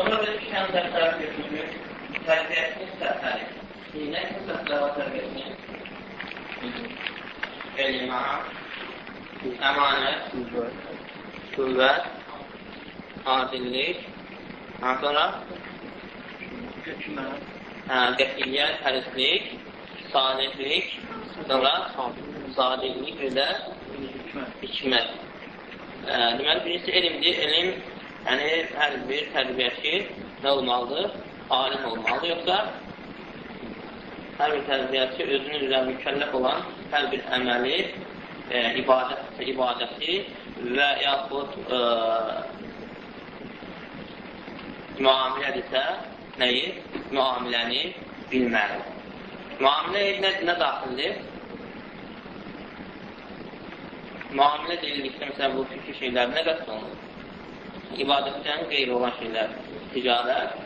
Sonra da iki tane dərslər götürülür. Tərbiyəsinin səhəri. Nə səhəri var tərbiyəsinin? Elma, əmanət, qüvvət, adillik, sonra hə, qətiyyət, hərislik, salihlik, sonra sadiqlik və də hikmət. Deməli, birincisi elmdir. Elm, yəni hər bir tərbiyəçi nə olmalıdır? Alim olmalıdır. Yoxsa hər bir tərbiyəçi özünün üzrə mükəlləf olan hər bir əməli, e, ibadət, ibadəti və yaxud e, müamilədirsə, nəyi? Müamiləni bilməlidir. Müamilə nə, nə daxildir? Müamilə deyildikdə, məsələn, bu fikir şeylər nə qəst olunur? İbadətdən qeyri olan şeylər, ticarət,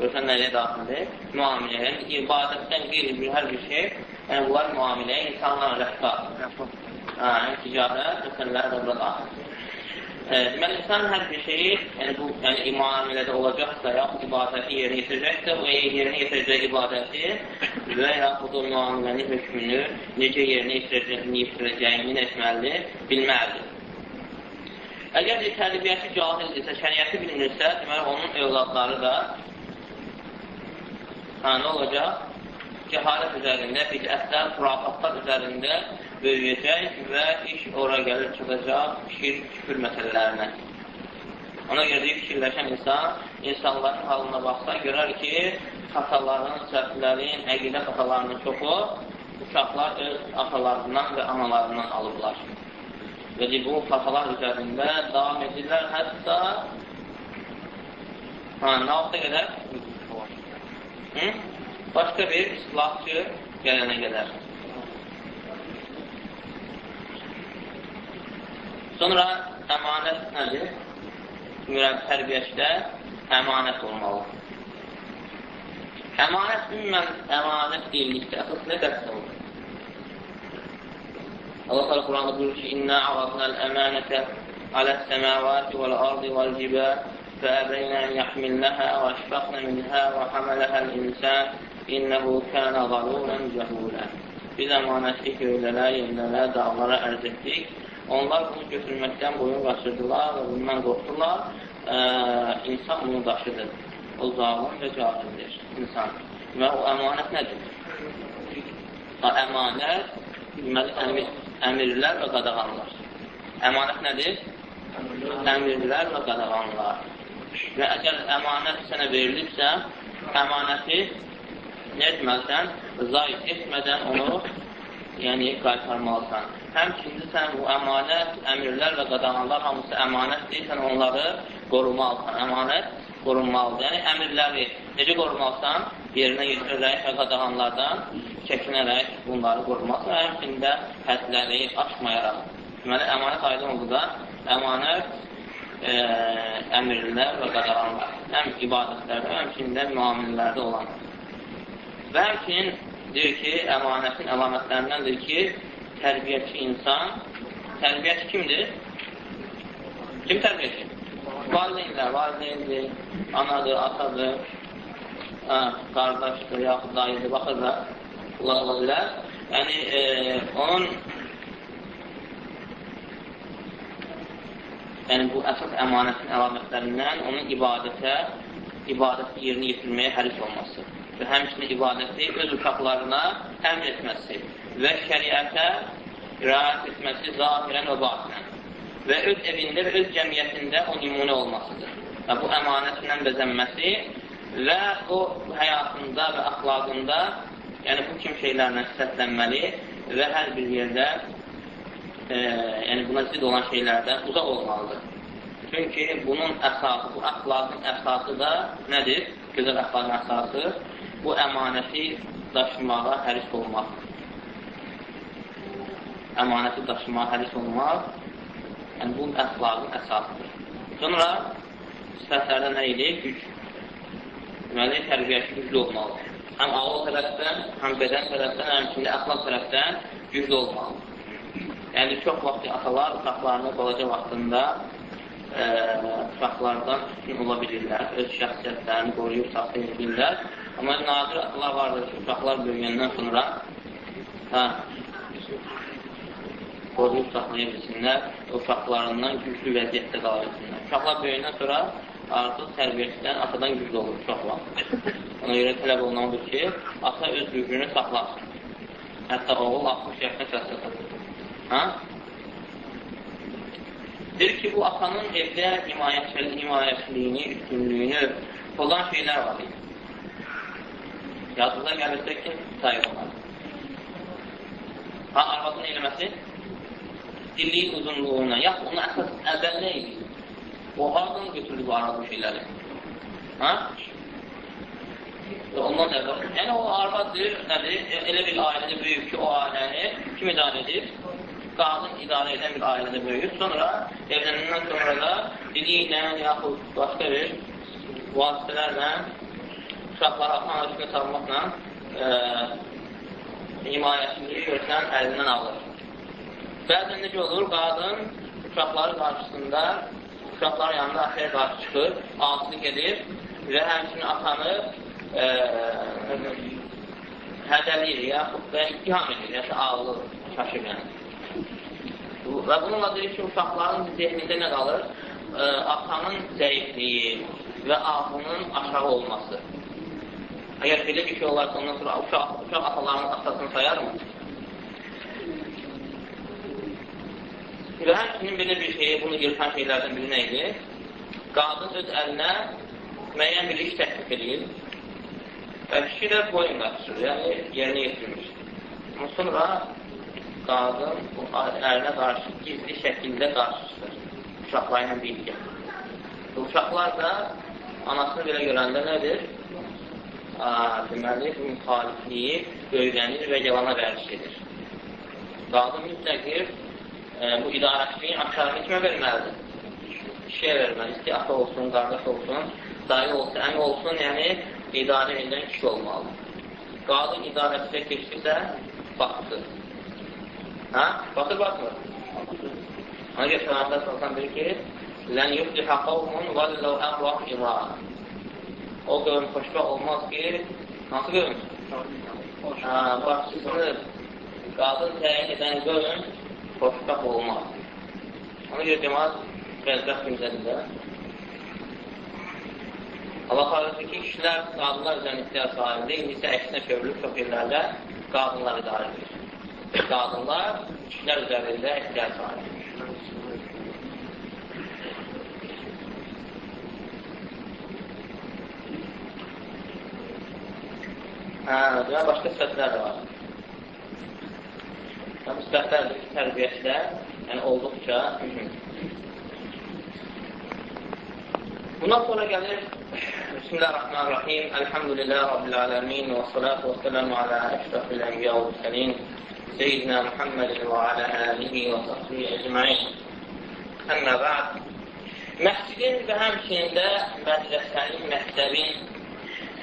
görsən nəyə daxildir? Müamilə, yəni ibadətdən qeyri bir hər bir şey, yəni bunlar müamilə, insanlarla rəftar. Hə, yəni ticarət, məsələlər də burada daxildir. Deməli, insan hər bir şeyi, yəni bu, yəni imamələrdə olacaqsa, yaxud ibadəti yerinə yetirəcəksə, o yerinə yetirəcək ibadəti və yaxud o müamilənin hökmünü necə yerinə yetirəcəyini etməlidir, bilməlidir. Əgər bir tərbiyyəçi cahildirsə, şəriyyəti bilmirsə, deməli, onun övladları da hə, nə olacaq? Cəhalət üzərində, bidətlər, xurafatlar üzərində böyüyəcək və iş ora gəlir çıxacaq şirk, küfür məsələlərinə. Ona görə deyib fikirləşən insan, insanların halına baxsa, görər ki, xataların, səhvlərin, əqidə xatalarının çoxu uşaqlar öz atalarından və analarından alıblar. Deyib, bu xatalar üzərində davam edirlər, hətta ha, nə vaxta qədər? Hı? Başqa bir islahçı gələnə qədər. Sonra əmanət nədir? Mürəb tərbiyəçdə əmanət olmalıdır. Əmanət ümumən əmanət deyildikdə əsas nə qəst olur? Allah təala Quranda buyurur ki: "İnna aradnal əmanətə aləs-səmavati vəl-ardı vəl-cibal فأبين أن يحملنها وأشفقن منها وحملها الإنسان إنه كان ظلوما جهولا Biz əmanəti göylərə, yerlərə, dağlara ərz etdik Onlar bunu götürməkdən boyun qaçırdılar və bundan qorxdular. Ə, insan bunu daşıdır. O zalim və cahildir insan. Və o əmanət nədir? O əmanət deməli, əmir, əmirlər və qadağanlar. Əmanət nədir? Əmirlər və qadağanlar. Və əgər əmanət sənə verilibsə, əmanəti nə etməlisən? Zayit etmədən onu yəni qaytarmalısan. Həmçində sən bu əmanət, əmirlər və qadağanlar hamısı əmanətdir, sən onları qorumalısan. Əmanət qorunmalıdır. Yəni, əmirləri necə qorumalısan? Yerinə yetirərək və qadağanlardan çəkinərək bunları qorumalısan. Həmçində hədləri aşmayaraq. Deməli, əmanət aydın oldu da, əmanət e, əmirlər və qadağanlar. Həm ibadətlərdə, həmçində müamillərdə olan. Və həmçinin deyir ki, əmanətin əlamətlərindəndir ki, tərbiyəçi insan, tərbiyəçi kimdir? Kim tərbiyəçi? Valideynlər, valideyndir, anadır, atadır, hə, qardaşdır, yaxud dayıdır, baxırlar, Allah ola bilər. Yəni, e, onun yəni bu əsas əmanətin əlamətlərindən onun ibadətə, ibadəti yerinə yetirməyə həris olması və həmçinin ibadəti öz uşaqlarına əmr etməsi və şəriətə riayət etməsi zahirən və batinən və öz evində və öz cəmiyyətində o nümunə olmasıdır. Və bu əmanətlə bəzənməsi və o həyatında və axlaqında yəni bu kim şeylərlə sifətlənməli və hər bir yerdə e, yəni buna zid olan şeylərdən uzaq olmalıdır. Çünki bunun əsası, bu əxlaqın əsası da nədir? Gözəl əxlaqın əsası bu əmanəti daşımağa həris olmaqdır əmanəti daşımağa həris olmaq, yəni bu əxlaqın əsasıdır. Sonra sifətlərdə nə idi? Güc. Deməli, tərbiyəçi güclü olmalıdır. Həm ağıl tərəfdən, həm bədən tərəfdən, həmçində əxlaq tərəfdən güclü olmalıdır. Yəni, çox vaxt atalar uşaqlarını balaca vaxtında ə, uşaqlardan üstün ola bilirlər, öz şəxsiyyətlərini qoruyub saxlaya bilirlər. Amma nadir Allah vardır ki, uşaqlar böyüyəndən sonra hə, qoruyub saxlaya bilsinlər, uşaqlarından güclü vəziyyətdə qala bilsinlər. Uşaqlar böyüyəndən sonra artıq tərbiyəçidən atadan güclü olur uşaqlar. Ona görə tələb olunmalıdır ki, ata öz gücünü saxlasın. Hətta oğul 60 yaşına çatır. Hə? Deyir ki, bu atanın evdə himayəçiliyini, üstünlüyünü pozan şeylər var idi. Yazıda gəlirsə ki, sayır onlar. Ha, arvadın eləməsi dilliyin uzunluğuna, yaxud onun əsas əvvəl nə idi? O, hardan götürdü bu arvad bu şeyləri? Ha? Ondan əvvəl. Yəni, o arvadır, nədir? Elə bir ailədə böyük ki, o ailəni kim idarə edir? qadın idarə edən bir ailədə böyüyür. Sonra evlənəndən sonra da dili ilə, yaxud başqa bir vasitələrlə uşaqları atan üstünə salmaqla e, himayəsini görsən əlindən alır. Bəzən necə olur? Qadın uşaqları qarşısında uşaqların yanında axıya qarşı çıxır, ağzını gedir və həmçinin atanı e, hədəliyir, yaxud və ittiham edir, yəni ağlı çaşır yəni. Və bununla deyir ki, uşaqların zehnində nə qalır? E, atanın zəifliyi və ağlının aşağı olması. Əgər belə bir şey olarsa, ondan sonra uşaq, uşaq atalarının atasını sayarmı? Həmçinin belə bir şeyi, bunu yırtan şeylərdən biri nə idi? Qadın öz əlinə müəyyən bir iş təklif edir və kişi də boyun qaçırır, yəni yerinə yetirmiş. Sonra qadın bu ərinə qarşı gizli şəkildə qarşı çıxır. Uşaqları ilə birlikdə. Uşaqlar da anasını belə görəndə nədir? Deməli, bu müxalifliyi öyrənir və yalana vərdiş edir. Qadın mütləqir e, bu idarəçiliyin aşağını kimə verməlidir? Kişiyə verməli. İstəyir ata olsun, qardaş olsun, dayı olsun, əmi olsun, yəni idarə edən kişi olmalıdır. Qadın idarəçilə keçdirsə, baxdır. Hə? Baxır, baxmır. Ona görə Peyğəmbər salsan deyir ki, Lən yuflihə qavmun vəlləv əmraq imran. O qövm xoşbəq olmaz ki, hansı qövm? Hə, başçısını qadın təyin edən qövm xoşbəq olmaz. Ona görə cəmat bəzbəxt kimsədir Allah xaricdir ki, kişilər qadınlar üzrə ixtiyar sahibidir, indi isə əksinə çövülüb çox yerlərdə qadınlar idarə edir qadınlar kişilər üzərində ixtiyar sahibdir. Hə, başqa sifətlər də var müstəhbər tərbiyəsi də yəni, olduqca mühümdür. Bundan sonra gəlir Bismillahirrahmanirrahim. Elhamdülillah Rabbil aləmin və salatu və selamu alə əşrafil ənbiya və səlim Seyyidina Muhammedin və alə əlihi və səhbihi əcməin. Əmmə bəd. Məscidin və həmçinində mədrəsənin, məktəbin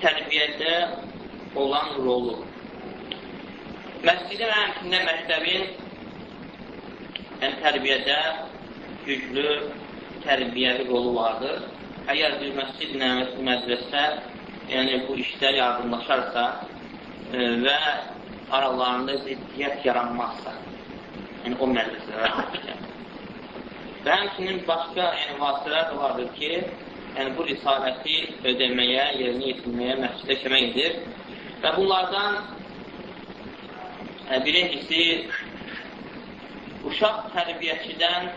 tərbiyədə olan rolu. Məscidin və həmçində məktəbin yəni, tərbiyədə güclü tərbiyəvi rolu vardır. Əgər bir məscidlə mədrəsə yəni bu işlər yardımlaşarsa e, və aralarında ziddiyyət yaranmazsa, yəni o məclislərə və həmçinin başqa yəni, vasitələr də vardır ki, yəni bu risaləti ödəməyə, yerinə yetirməyə, məscidə kömək edir. Və bunlardan birincisi uşaq tərbiyəçidən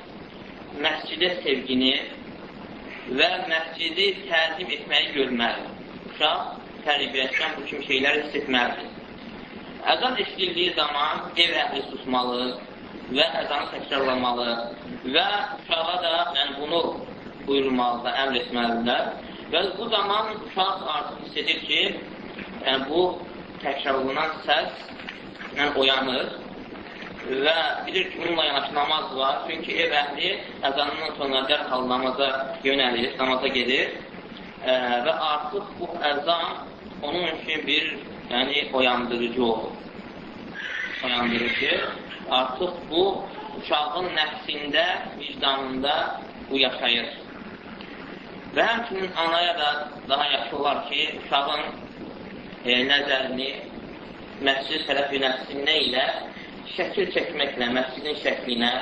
məscidə sevgini və məscidi təzim etməyi görməlidir. Uşaq tərbiyəçidən bu kimi şeylər hiss etməlidir. Əzan eşidildiyi zaman ev əhli susmalı və əzanı təkrarlamalı və uşağa da yəni, bunu buyurmalıdır, əmr etməlidirlər. Və bu zaman uşaq artıq hiss edir ki, yəni, bu təkrarlanan səs yəni, oyanır və bilir ki, bununla yanaşı namaz var. Çünki ev əhli əzanından sonra dərhal namaza yönəlir, namaza gedir ə, və artıq bu əzan onun üçün bir yəni oyandırıcı olur. Oyandırıcı. Artıq bu uşağın nəfsində, vicdanında bu yaşayır. Və həmçinin anaya da daha yaxşı olar ki, uşağın e, nəzərini məscid tərəf yönətsin nə ilə? Şəkil çəkməklə, məscidin şəklinə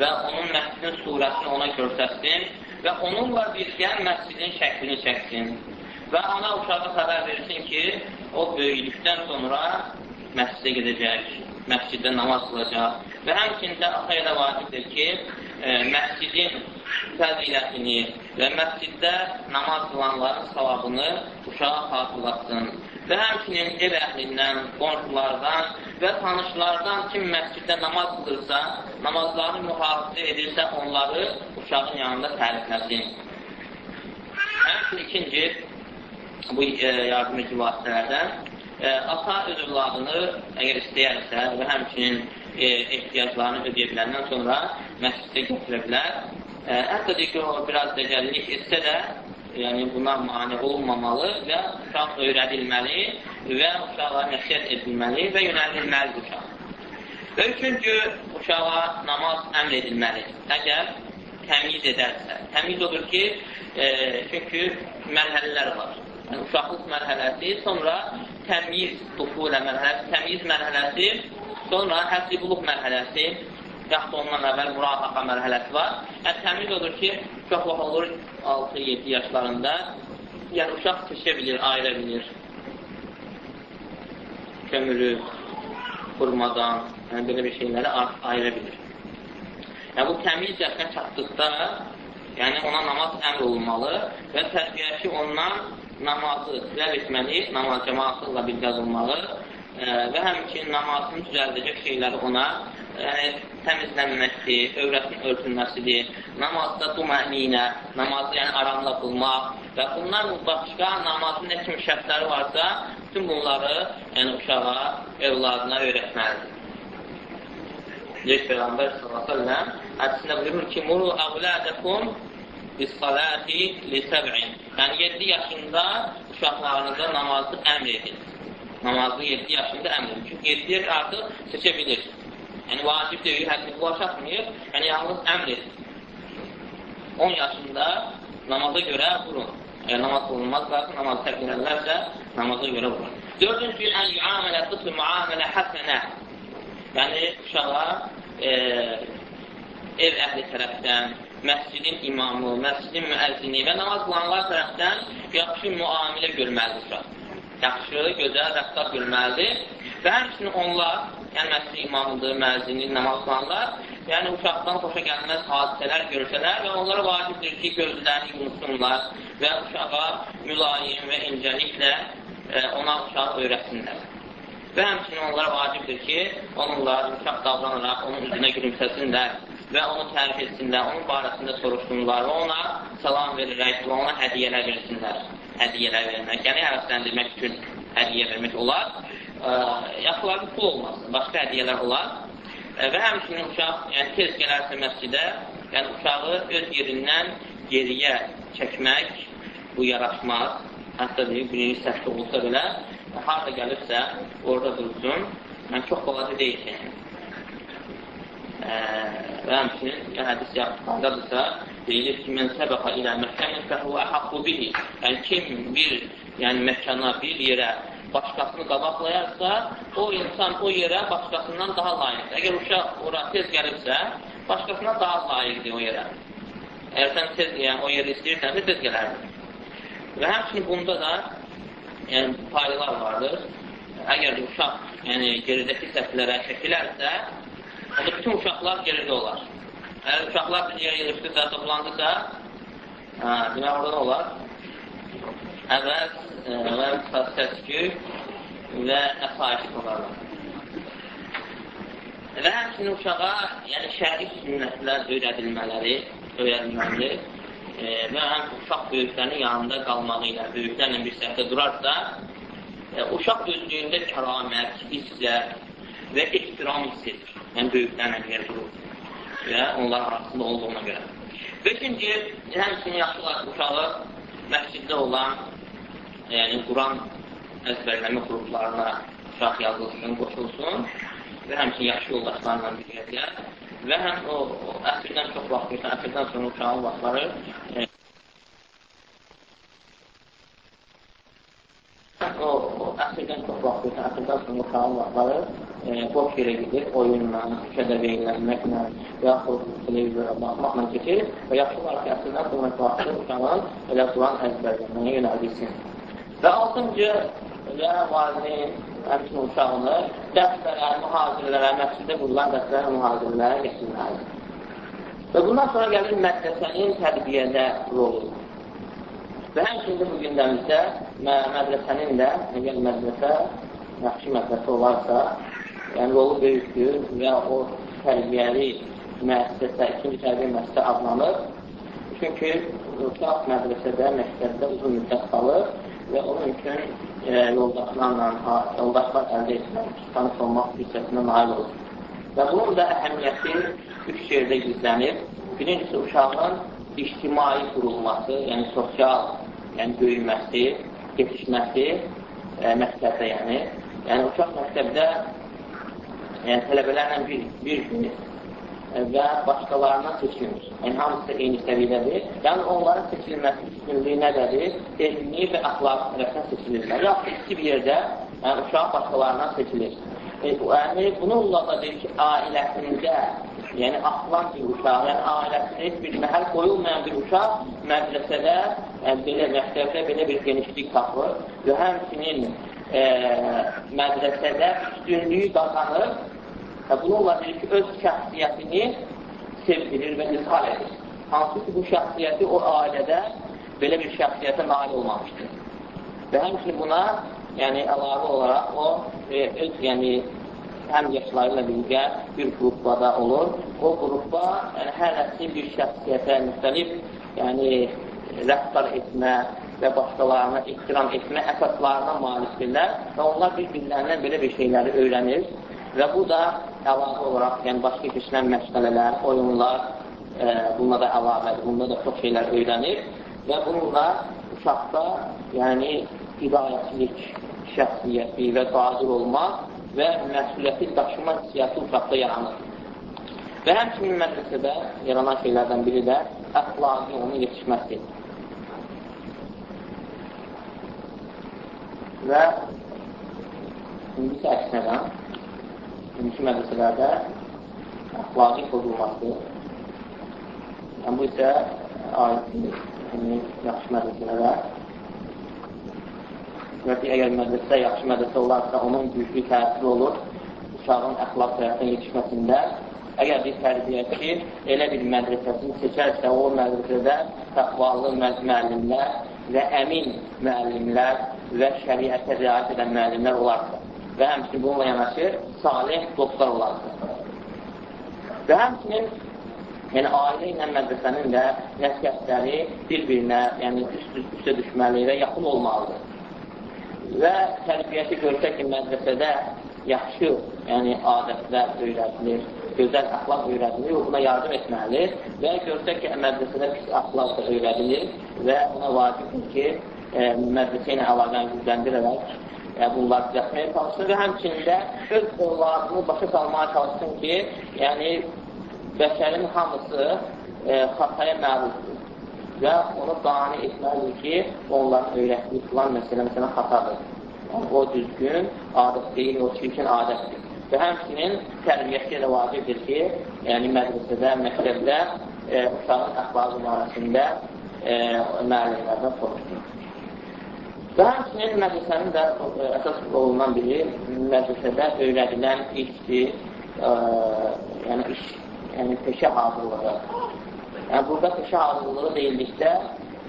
və onun məscidin surəsini ona göstərsin və onunla birgə məscidin şəklini çəksin. Və ana uşağa xəbər versin ki, o böyüklükdən sonra məscidə gedəcək, məsciddə namaz qılacaq və həmçində ataya da vacibdir ki, e, məscidin fəzilətini və məsciddə namaz qılanların savabını uşağa xatırlatsın və həmçinin ev əhlindən, qonşulardan və tanışlardan kim məsciddə namaz qılırsa, namazlarını mühafizə edirsə, onları uşağın yanında tərifləsin. Həmçinin ikinci, bu e, yardım edici vasitələrdən e, ata öz övladını əgər istəyərsə və həmçinin e, ehtiyaclarını ödeyə biləndən sonra məscidə gətirə bilər. Hətta ki, o biraz dəcəllik etsə də, yəni buna mani olmamalı və uşaq öyrədilməli və uşaqlara nəsiyyət edilməli və yönəldilməlidir uşaq. Və üçüncü, uşağa namaz əmr edilməli. Əgər təmiz edərsə. Təmiz odur ki, e, çünki mərhələlər var. Yəni, uşaqlıq mərhələsi, sonra təmiz dufulə mərhələsi, təmiz mərhələsi, sonra həsibuluq mərhələsi, yaxud ondan əvvəl murahaqa mərhələsi var. Yəni, təmiz odur ki, uşaq olur 6-7 yaşlarında, yəni uşaq seçə bilir, ayıra bilir. Kömürü, qurmadan, yəni belə bir şeyləri ayıra bilir. Yəni, bu təmiz yaşına çatdıqda, yəni ona namaz əmr olunmalı və tərbiyəçi ondan namazı tələb etməli, namaz cəmaatlıqla birgə qılmalı e, və həmçinin namazını düzəldəcək şeyləri ona yəni, təmizlənməsi, övrətin örtülməsidir, namazda duməninə, namazı yəni aramla qılmaq və bunlar başqa namazın nə kimi şərtləri varsa, bütün bunları yəni, uşağa, evladına öyrətməlidir. Deyir Peyğəmbər s.ə.v hədisində buyurur ki, Muru əvlədəkum bis-salati li səb'in. Yəni 7 yaşında uşaqlarınıza namazı əmr edin. Namazı 7 yaşında əmr edin. Çünki 7 yaş artıq seçə bilir. Yəni vacib deyil, həddi bulaşatmayıb, yəni yalnız əmr edin. 10 yaşında namaza görə vurun. Əgər namaz qılınmazlarsa, namazı tərk edərlərsə, namaza görə vurun. Dördüncü, ən yuamələ tıfı muamələ həsənə. Yəni, uşağa e, ev əhli tərəfdən, məscidin imamı, məscidin müəzzini və namaz qılanlar tərəfdən yaxşı müamilə görməlidir uşaq. Yaxşı, gözəl rəftar görməlidir və həmçinin onlar, yəni məscidin imamıdır, müəzzini, namaz qılanlar, yəni uşaqdan xoşa gəlməz hadisələr görsələr və onlara vacibdir ki, gözlərini yumsunlar və uşağa mülayim və incəliklə e, ona uşağı öyrətsinlər. Və həmçinin onlara vacibdir ki, onunla uşaq davranaraq onun üzünə gülümsəsinlər və onu tərif etsinlər, onun barəsində soruşsunlar və ona salam verərək və ona hədiyyələr versinlər. Hədiyyələr vermək, yəni həvəsləndirmək üçün hədiyyə vermək olar. Yaxıları pul olmasın, başqa hədiyyələr olar. E, və həmçinin uşaq yəni, tez gələrsə məscidə, yəni uşağı öz yerindən geriyə çəkmək bu yaraşmaz. Hətta deyir, birinci səhvdə olsa belə, harada gəlirsə, orada dursun. Yəni, çox balaca deyil yəni və həmçinin hədis yaxındadırsa, deyilir ki, mən səbəqa ilə məkənin fəhvə haqqu bihi. Yəni, kim bir yəni, məkana, bir yerə başqasını qabaqlayarsa, o insan o yerə başqasından daha layiqdir. Əgər uşaq ora tez gəlibsə, başqasına daha layiqdir o yerə. Əgər sən tez, yəni, o yeri istəyirsənsə, tez gələrdir. Və həmçinin bunda da yəni, paylar vardır. Əgər uşaq yəni, geridəki səhvlərə çəkilərsə, Onda bütün uşaqlar geridə olar. Əgər uşaqlar bir yerə yığışdısa, toplandısa, hə, demək orada olar? Əvəz e, və səsküy və əsayiş olarlar. Və həmçinin uşağa yəni şəri sünnətlər öyrədilmələri, öyrədilməli e, və həm uşaq böyüklərinin yanında qalmağı ilə, böyüklərlə bir səhvdə durarsa, e, uşaq özlüyündə kəramət, izzət və ehtiram hiss edir yəni böyüklərlə yer durur və onlar arasında olduğuna görə. Beşinci, həmçinin yaxşılar uşağı məsciddə olan yəni Quran əzbərləmə qruplarına uşaq yazılsın, qoşulsun və həmçin yaxşı yoldaşlarla birgə və həm o, o əsrdən çox vaxt versən, əsrdən sonra uşağın vaxtları e, o, o əsrdən çox vaxt versən, əsrdən sonra uşağın vaxtları e, boş yerə gedir, oyunla, küçədə veylənməklə və yaxud televizora baxmaqla keçir və yaxşı var ki, əsrdən sonra vaxtı uşağın elə duran əzbərləməyə yönəldirsin. Və altıncı və valideyn həmçinin uşağını dərslərə, mühazirlərə, məscidə qurulan dərslərə, mühazirlərə getirməlidir. Və bundan sonra gəlir mədrəsənin tərbiyədə rolu. Və həmçində bu gündəmizdə mədrəsənin də, əgər mədrəsə yaxşı mədrəsə olarsa, yəni rolu böyükdür və o tərbiyəli müəssəsə, ikinci tərbiyə müəssəsə adlanır. Çünki uşaq mədrəsədə, məktəbdə uzun müddət qalır və onun üçün e, yoldaşlarla, yoldaşlar əldə etmək, tanış olmaq hissəsinə nail olur. Və bunun da əhəmiyyəti üç yerdə gizlənir. Birincisi, uşağın ictimai qurulması, yəni sosial, yəni böyüməsi, yetişməsi e, məktəbdə, yəni. Yəni, uşaq məktəbdə yəni, tələbələrlə bir, bir günü e, və başqalarından seçilmir. Yəni, hamısı eyni səviyyədədir. Yəni, onların seçilməsi üstünlüyü nədədir? Elmi və əxlaq tərəfdən seçilirlər. Yaxud ikisi bir yerdə yəni, uşaq başqalarından seçilir. E, yəni, bununla da deyir ki, ailəsində yəni atılan bir uşaq, yəni ailəsində heç bir məhəl qoyulmayan bir uşaq mədrəsədə, yəni belə məktəbdə belə bir genişlik tapır və həmçinin e, mədrəsədə üstünlüyü qazanır və bununla bir ki, öz şəxsiyyətini sevdirir və izhar edir. Hansı ki, bu şəxsiyyəti o ailədə belə bir şəxsiyyətə nail olmamışdır. Və həmçinin buna yəni əlavə olaraq o e, öz, yəni həm yaşları ilə birgə bir qrupbada olur. O qrupba yəni, hərəsi bir şəxsiyyətə müxtəlif yəni, rəftar etmə və başqalarına ehtiram etmə əsaslarına malikdirlər və onlar bir-birlərindən belə bir şeyləri öyrənir və bu da əlavə olaraq, yəni başqa keçilən məşğələlər, oyunlar, e, bununla da əlavədir, bununla da çox şeylər öyrənir və bununla uşaqda yəni hidayətlik şəxsiyyəti və qadir olmaq və məsuliyyəti daşıma hissiyatı uşaqda yaranır. Və həmçinin mədrəsədə yaranan şeylərdən biri də əxlaqi onun yetişməsidir. Və indi isə əksinədən, indiki mədrəsələrdə əxlaqi pozulması, yəni bu isə aiddir, yəni, yaxşı mədrəsələrə və ki, əgər mədrəsə yaxşı mədrəsə olarsa, onun güclü təsiri olur uşağın əxlaq tərəfdən yetişməsində. Əgər bir tərbiyəçi elə bir mədrəsəsini seçərsə, o mədrəsədə təqvalı müəllimlər və əmin müəllimlər və şəriətə riayət edən müəllimlər olarsa və həmçinin bununla yanaşı salih dostlar olarsa. Və həmçinin yəni ailə ilə mədrəsənin də nəsiyyətləri bir-birinə, yəni üst-üstə düşməli və yaxın olmalıdır və tərbiyəti görsək ki, mədrəsədə yaxşı yəni, adətlər öyrədilir, gözəl əxlaq öyrədilir, buna yardım etməlidir və görsək ki, mədrəsədə pis əxlaq da öyrədilir və buna vacibdir ki, e, mədrəsə ilə əlaqəni gücləndirərək yəni, bunlar düzəltməyə çalışsın və həmçində öz övladını başa salmağa çalışsın ki, yəni bəşərin hamısı e, xataya məruzdur və onu qani etməlidir ki, onların öyrətdiyi filan məsələ, məsələn, xatadır. Yəni, o düzgün adət deyil, o çirkin adətdir. Və həmçinin tərbiyəsi də vacibdir ki, yəni mədrəsədə, məktəbdə e, uşağın əxlaqı barəsində e, müəllimlərdən soruşdur. Və həmçinin mədrəsənin də e, əsas rolundan biri mədrəsədə öyrədilən işdir, e, yəni iş, yəni peşə hazırlığı. Yəni, burada peşə hazırlığı deyildikdə,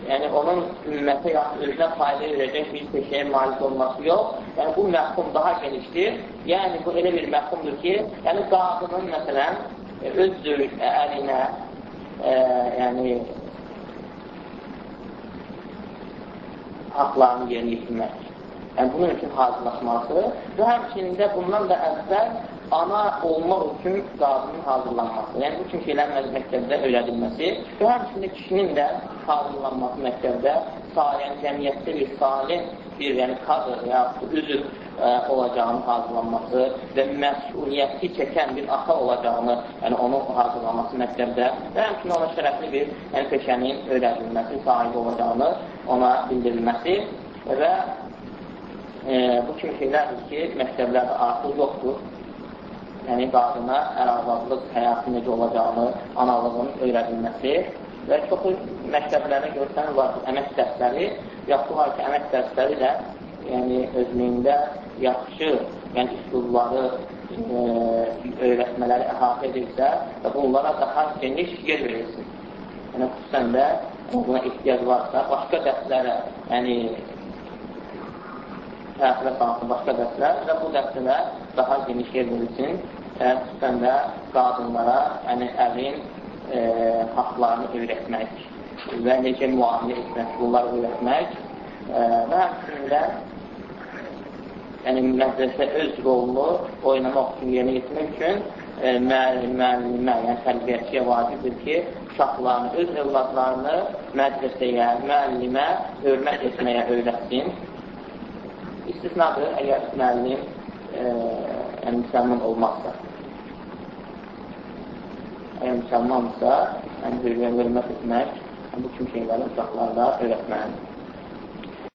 yəni onun ümmətə yaxud özünə fayda verəcək bir peşəyə malik olması yox. Yəni, bu məhkum daha genişdir. Yəni, bu elə bir məhkumdur ki, yəni qadının, məsələn, öz zövc ərinə, e, yəni, haqlarını yerinə yetirmək. Yəni, bunun üçün hazırlaşması və həmçinin də bundan da əvvəl ana olmaq üçün qadının hazırlanması, yəni bu kimi şeylərin məktəbdə öyrədilməsi və həmçində kişinin də hazırlanması məktəbdə salih, cəmiyyətdə bir salih bir yəni kadr və yaxud üzv olacağını hazırlanması və məsuliyyəti çəkən bir ata olacağını, yəni onun hazırlanması məktəbdə və həmçinin ona şərəfli bir yəni, peşənin öyrədilməsi, sahibi olacağını ona bildirilməsi və e, bu kimi şeylərdir ki, məktəblərdə artıq yoxdur. Yəni, qadına ər-azadlıq həyatı necə olacağını, analığın öyrədilməsi və çoxu məktəblərdə görsən var ki, əmək dərsləri, yaxşı var ki, əmək dərsləri də yəni, özlüyündə yaxşı yəni, üsulları e, öyrətmələri əhatə edilsə və bunlara daha geniş yer verilsin. Yəni, xüsusən də buna ehtiyac varsa, başqa dərslərə, yəni təxirə salınsın başqa dərslər və bu dərslərə daha geniş yer verilsin və xüsusən də qadınlara, yəni ərin e, haqlarını öyrətmək və necə müamilə etmək, bunları öyrətmək e, və həmçində yəni mədrəsə öz rolunu oynamaq üçün, yerinə yetirmək üçün e, müəllim, müəllimə, yəni tərbiyəçiyə vacibdir ki, uşaqlarını, öz övladlarını mədrəsəyə, müəllimə hörmət etməyə öyrətsin istisnadır, əgər müəllim e, yəni, müsəlman olmazsa. Əgər müsəlmansa, yəni, hörmət etmək, yəni, bu kimi şeyləri uşaqlarda öyrətməlidir.